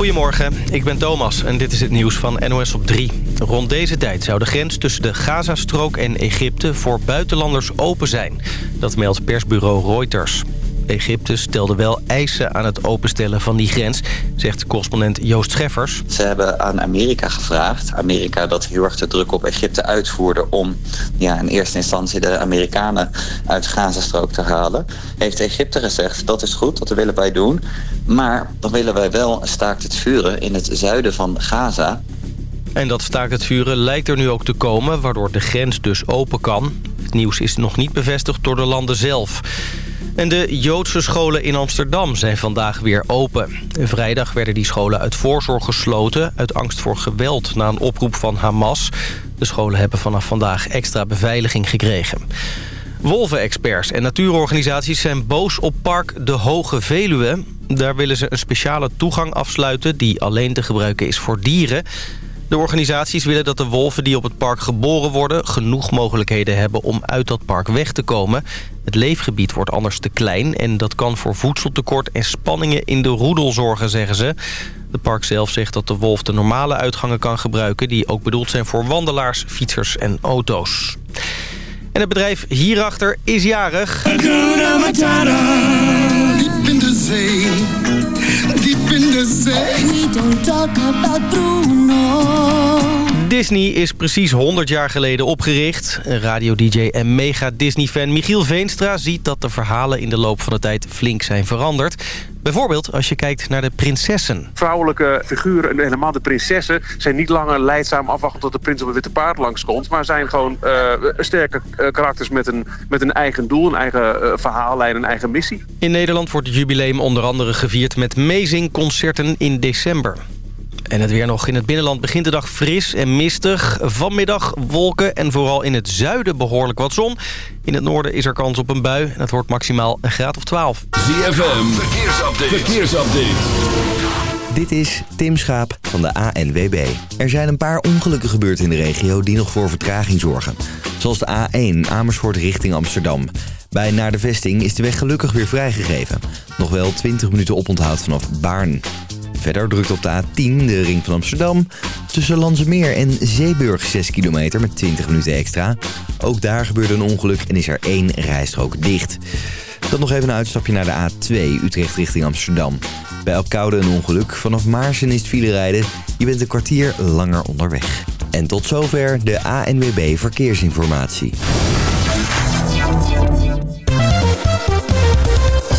Goedemorgen, ik ben Thomas en dit is het nieuws van NOS op 3. Rond deze tijd zou de grens tussen de Gazastrook en Egypte voor buitenlanders open zijn. Dat meldt persbureau Reuters. Egypte stelde wel eisen aan het openstellen van die grens, zegt correspondent Joost Scheffers. Ze hebben aan Amerika gevraagd. Amerika dat heel erg de druk op Egypte uitvoerde om ja, in eerste instantie de Amerikanen uit de Gazastrook te halen. Heeft Egypte gezegd dat is goed, dat willen wij doen. Maar dan willen wij wel staakt het vuren in het zuiden van Gaza. En dat staakt het vuren lijkt er nu ook te komen, waardoor de grens dus open kan. Het nieuws is nog niet bevestigd door de landen zelf. En de Joodse scholen in Amsterdam zijn vandaag weer open. Vrijdag werden die scholen uit voorzorg gesloten... uit angst voor geweld na een oproep van Hamas. De scholen hebben vanaf vandaag extra beveiliging gekregen. Wolvenexperts en natuurorganisaties zijn boos op park De Hoge Veluwe. Daar willen ze een speciale toegang afsluiten... die alleen te gebruiken is voor dieren... De organisaties willen dat de wolven die op het park geboren worden... genoeg mogelijkheden hebben om uit dat park weg te komen. Het leefgebied wordt anders te klein... en dat kan voor voedseltekort en spanningen in de roedel zorgen, zeggen ze. De park zelf zegt dat de wolf de normale uitgangen kan gebruiken... die ook bedoeld zijn voor wandelaars, fietsers en auto's. En het bedrijf hierachter is jarig. Diep in. We don't talk about Bruno. Disney is precies 100 jaar geleden opgericht. Radio-dj en mega-Disney-fan Michiel Veenstra ziet dat de verhalen in de loop van de tijd flink zijn veranderd. Bijvoorbeeld als je kijkt naar de prinsessen. Vrouwelijke figuren, en helemaal de prinsessen... zijn niet langer leidzaam afwachten tot de prins op een witte paard langskomt... maar zijn gewoon uh, sterke uh, karakters met een, met een eigen doel... een eigen uh, verhaallijn, een eigen missie. In Nederland wordt het jubileum onder andere gevierd met Mezing-concerten in december. En het weer nog in het binnenland begint de dag fris en mistig. Vanmiddag wolken en vooral in het zuiden behoorlijk wat zon. In het noorden is er kans op een bui en het wordt maximaal een graad of 12. ZFM, verkeersupdate. verkeersupdate. Dit is Tim Schaap van de ANWB. Er zijn een paar ongelukken gebeurd in de regio die nog voor vertraging zorgen. Zoals de A1 Amersfoort richting Amsterdam. Bij Naar de Vesting is de weg gelukkig weer vrijgegeven. Nog wel 20 minuten oponthoud vanaf Baarn. Verder drukt op de A10 de ring van Amsterdam. Tussen Lanzemeer en Zeeburg 6 kilometer met 20 minuten extra. Ook daar gebeurde een ongeluk en is er één rijstrook dicht. Dan nog even een uitstapje naar de A2 Utrecht richting Amsterdam. Bij Elkoude een ongeluk. Vanaf Maarsen is het file rijden. Je bent een kwartier langer onderweg. En tot zover de ANWB Verkeersinformatie.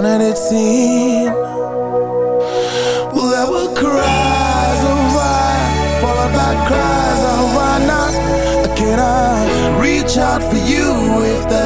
unwanted scene Well, there were cries of why, followed by cries of why not Can I reach out for you if the?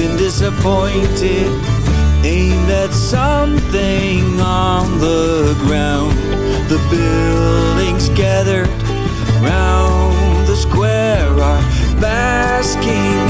Looking disappointed, aimed at something on the ground. The buildings gathered round the square are basking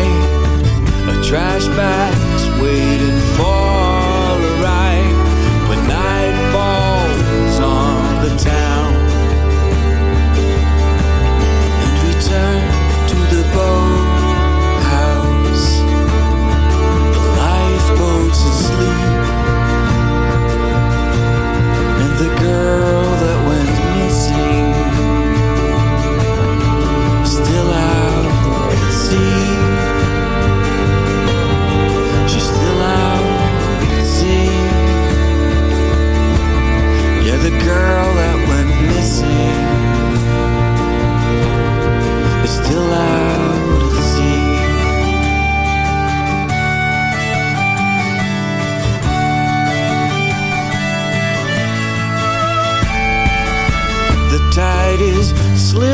Trash bag's waiting for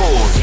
force.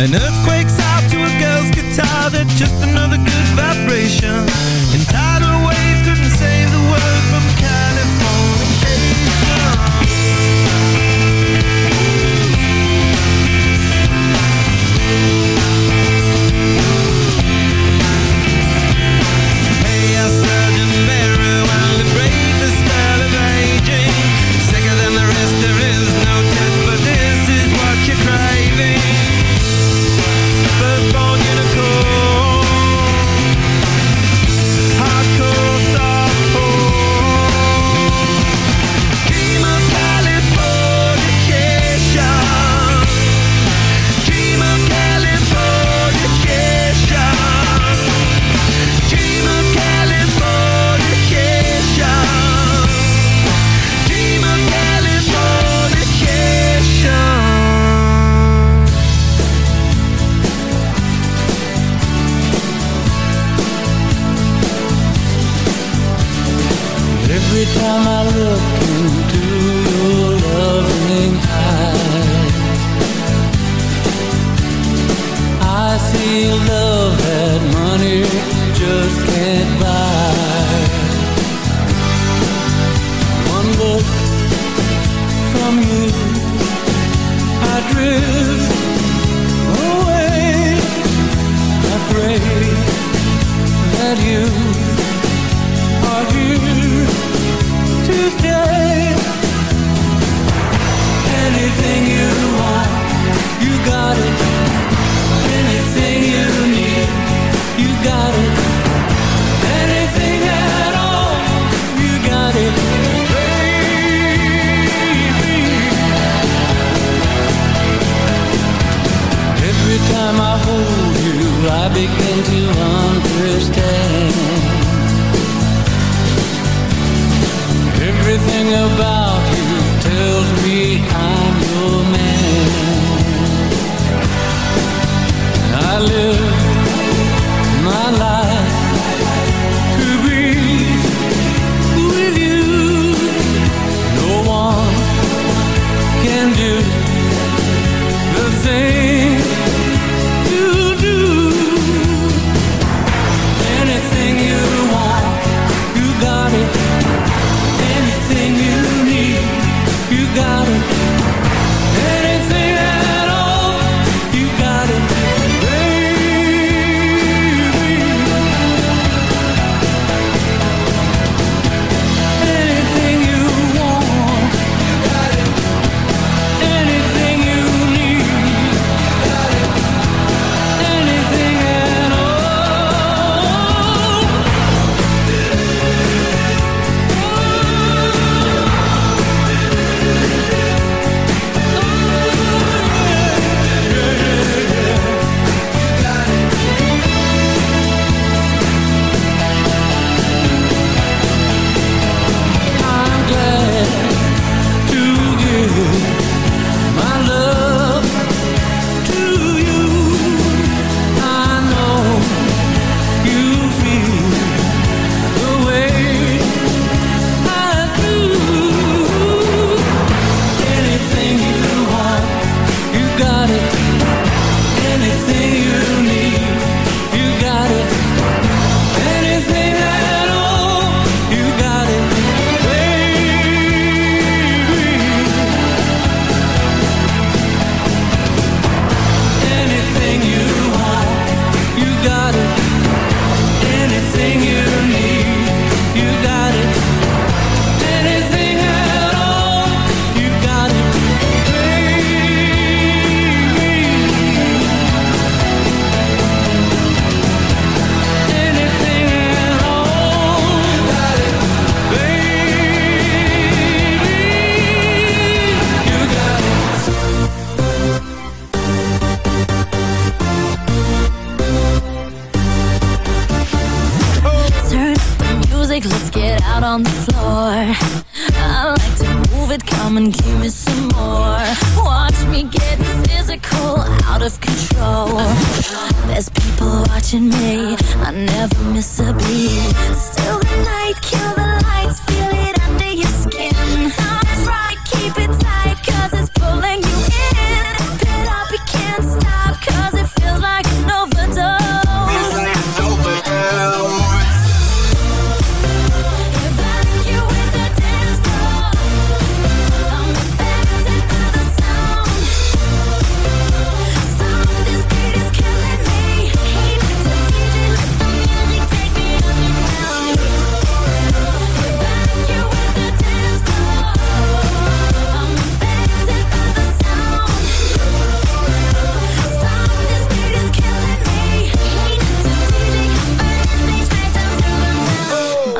I know.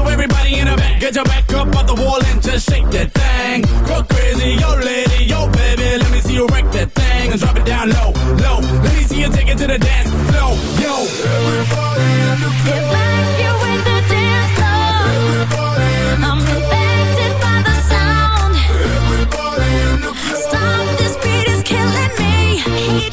So everybody in the back, get your back up off the wall and just shake that thing. Go crazy, yo lady, yo baby, let me see you wreck that thing and drop it down low, low. Let me see you take it to the dance floor, yo. Everybody in the club. Get the dance floor. Everybody. I'm infected by the sound. Everybody in the club. Stop, this beat is killing me. Heat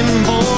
looking for.